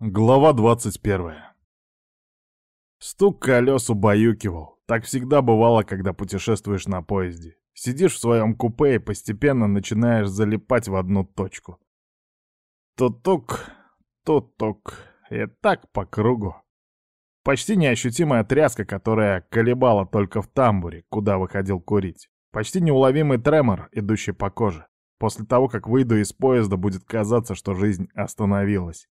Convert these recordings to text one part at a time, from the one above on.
Глава 21. Стук колес убаюкивал. Так всегда бывало, когда путешествуешь на поезде. Сидишь в своем купе и постепенно начинаешь залипать в одну точку. Тут-тук, тут-тук, и так по кругу. Почти неощутимая тряска, которая колебала только в тамбуре, куда выходил курить. Почти неуловимый тремор, идущий по коже. После того, как выйду из поезда, будет казаться, что жизнь остановилась.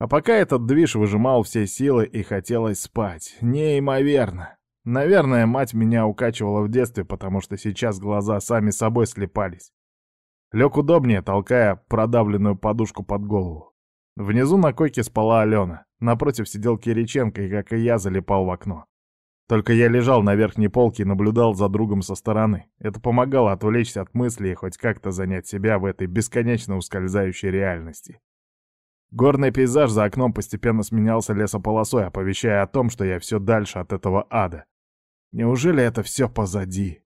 А пока этот движ выжимал все силы и хотелось спать. Неимоверно. Наверное, мать меня укачивала в детстве, потому что сейчас глаза сами собой слепались. Лег удобнее, толкая продавленную подушку под голову. Внизу на койке спала Алена. Напротив сидел Кириченко и, как и я, залипал в окно. Только я лежал на верхней полке и наблюдал за другом со стороны. Это помогало отвлечься от мыслей и хоть как-то занять себя в этой бесконечно ускользающей реальности. Горный пейзаж за окном постепенно сменялся лесополосой, оповещая о том, что я все дальше от этого ада. Неужели это все позади?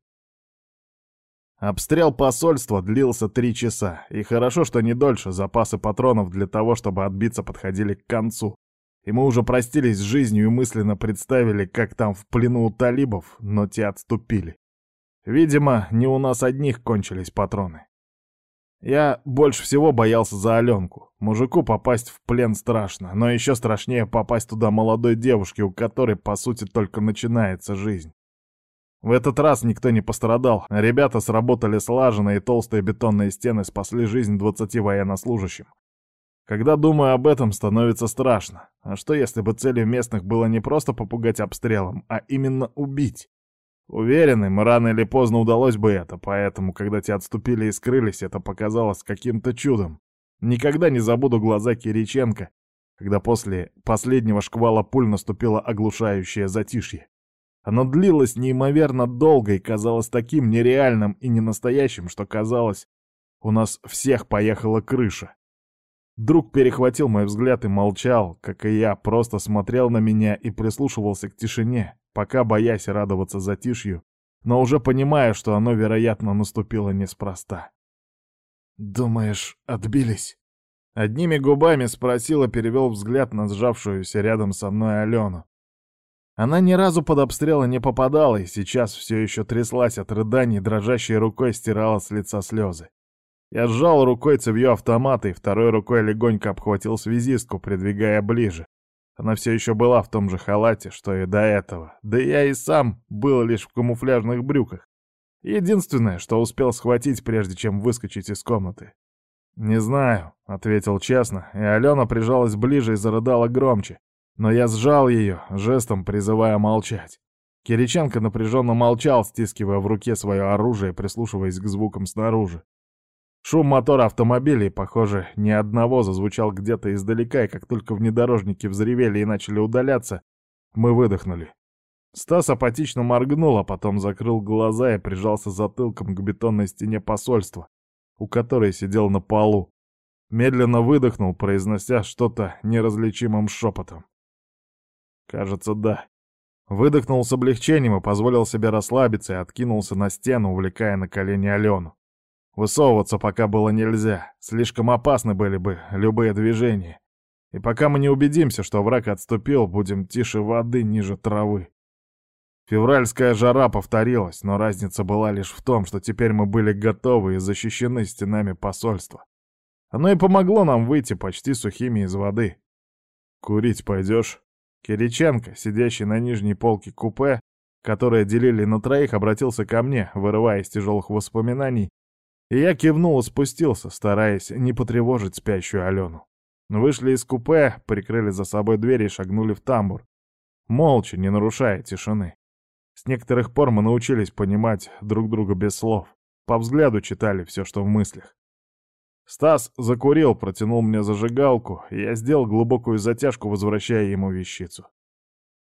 Обстрел посольства длился три часа, и хорошо, что не дольше, запасы патронов для того, чтобы отбиться, подходили к концу. И мы уже простились с жизнью и мысленно представили, как там в плену у талибов, но те отступили. Видимо, не у нас одних кончились патроны. Я больше всего боялся за Аленку. Мужику попасть в плен страшно, но еще страшнее попасть туда молодой девушке, у которой, по сути, только начинается жизнь. В этот раз никто не пострадал, ребята сработали слаженно, и толстые бетонные стены спасли жизнь 20 военнослужащим. Когда думаю об этом, становится страшно. А что если бы целью местных было не просто попугать обстрелом, а именно убить? Уверен, им рано или поздно удалось бы это, поэтому, когда те отступили и скрылись, это показалось каким-то чудом. Никогда не забуду глаза Кириченко, когда после последнего шквала пуль наступило оглушающее затишье. Оно длилось неимоверно долго и казалось таким нереальным и ненастоящим, что казалось, у нас всех поехала крыша. Друг перехватил мой взгляд и молчал, как и я, просто смотрел на меня и прислушивался к тишине, пока боясь радоваться затишью, но уже понимая, что оно, вероятно, наступило неспроста. «Думаешь, отбились?» Одними губами спросил и перевел взгляд на сжавшуюся рядом со мной Алену. Она ни разу под обстрелы не попадала и сейчас все еще тряслась от рыданий, дрожащей рукой стирала с лица слезы. Я сжал рукой цевьё автомата и второй рукой легонько обхватил связистку, придвигая ближе. Она все еще была в том же халате, что и до этого. Да я и сам был лишь в камуфляжных брюках. Единственное, что успел схватить, прежде чем выскочить из комнаты. «Не знаю», — ответил честно, и Алена прижалась ближе и зарыдала громче. Но я сжал ее, жестом призывая молчать. Кириченко напряженно молчал, стискивая в руке свое оружие, прислушиваясь к звукам снаружи. Шум мотора автомобилей, похоже, ни одного зазвучал где-то издалека, и как только внедорожники взревели и начали удаляться, мы выдохнули. Стас апатично моргнул, а потом закрыл глаза и прижался затылком к бетонной стене посольства, у которой сидел на полу. Медленно выдохнул, произнося что-то неразличимым шепотом. Кажется, да. Выдохнул с облегчением и позволил себе расслабиться и откинулся на стену, увлекая на колени Алену. Высовываться пока было нельзя, слишком опасны были бы любые движения. И пока мы не убедимся, что враг отступил, будем тише воды ниже травы. Февральская жара повторилась, но разница была лишь в том, что теперь мы были готовы и защищены стенами посольства. Оно и помогло нам выйти почти сухими из воды. «Курить пойдешь?» Кириченко, сидящий на нижней полке купе, которое делили на троих, обратился ко мне, вырывая из тяжелых воспоминаний я кивнул и спустился, стараясь не потревожить спящую Алену. Вышли из купе, прикрыли за собой дверь и шагнули в тамбур. Молча, не нарушая тишины. С некоторых пор мы научились понимать друг друга без слов. По взгляду читали все, что в мыслях. Стас закурил, протянул мне зажигалку, и я сделал глубокую затяжку, возвращая ему вещицу.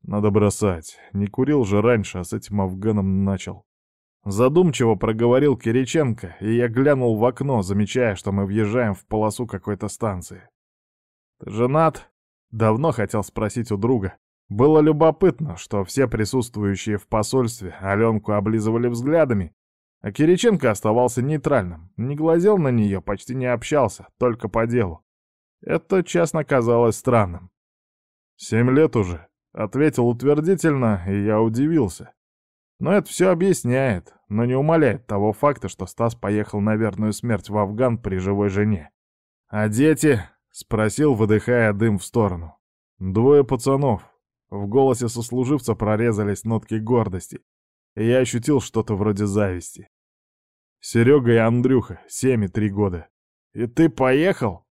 Надо бросать. Не курил же раньше, а с этим афганом начал. Задумчиво проговорил Кириченко, и я глянул в окно, замечая, что мы въезжаем в полосу какой-то станции. «Ты женат?» Давно хотел спросить у друга. Было любопытно, что все присутствующие в посольстве Аленку облизывали взглядами, а Кириченко оставался нейтральным, не глазел на нее, почти не общался, только по делу. Это, честно, казалось странным. «Семь лет уже», — ответил утвердительно, и я удивился. Но это все объясняет, но не умаляет того факта, что Стас поехал на верную смерть в Афган при живой жене. «А дети?» — спросил, выдыхая дым в сторону. «Двое пацанов». В голосе сослуживца прорезались нотки гордости, и я ощутил что-то вроде зависти. Серега и Андрюха, семь и три года. «И ты поехал?»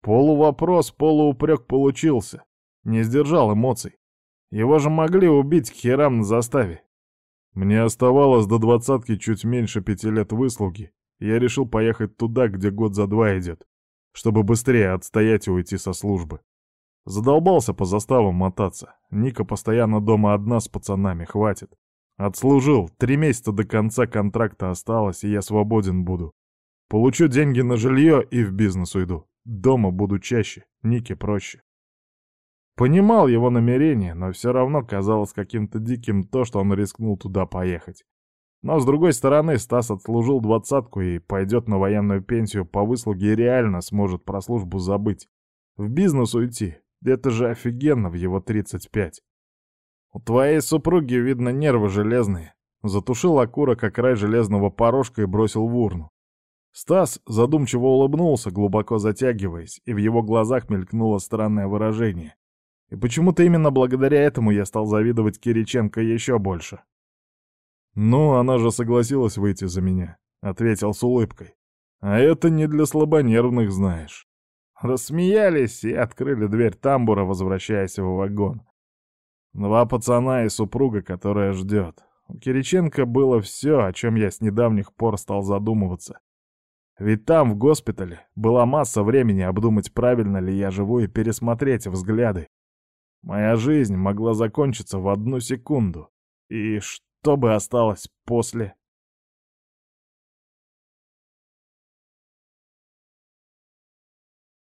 Полувопрос, полуупрек получился. Не сдержал эмоций. Его же могли убить к херам на заставе. Мне оставалось до двадцатки чуть меньше пяти лет выслуги. Я решил поехать туда, где год за два идет, чтобы быстрее отстоять и уйти со службы. Задолбался по заставам мотаться. Ника постоянно дома одна с пацанами, хватит. Отслужил, три месяца до конца контракта осталось, и я свободен буду. Получу деньги на жилье и в бизнес уйду. Дома буду чаще, Нике проще. Понимал его намерение, но все равно казалось каким-то диким то, что он рискнул туда поехать. Но, с другой стороны, Стас отслужил двадцатку и пойдет на военную пенсию по выслуге и реально сможет про службу забыть. В бизнес уйти. Это же офигенно в его 35. У твоей супруги, видно, нервы железные. Затушил окурок о край железного порожка и бросил в урну. Стас задумчиво улыбнулся, глубоко затягиваясь, и в его глазах мелькнуло странное выражение. И почему-то именно благодаря этому я стал завидовать Кириченко еще больше. «Ну, она же согласилась выйти за меня», — ответил с улыбкой. «А это не для слабонервных, знаешь». Рассмеялись и открыли дверь тамбура, возвращаясь в вагон. Два пацана и супруга, которая ждет. У Кириченко было все, о чем я с недавних пор стал задумываться. Ведь там, в госпитале, была масса времени обдумать, правильно ли я живу, и пересмотреть взгляды, Моя жизнь могла закончиться в одну секунду. И что бы осталось после?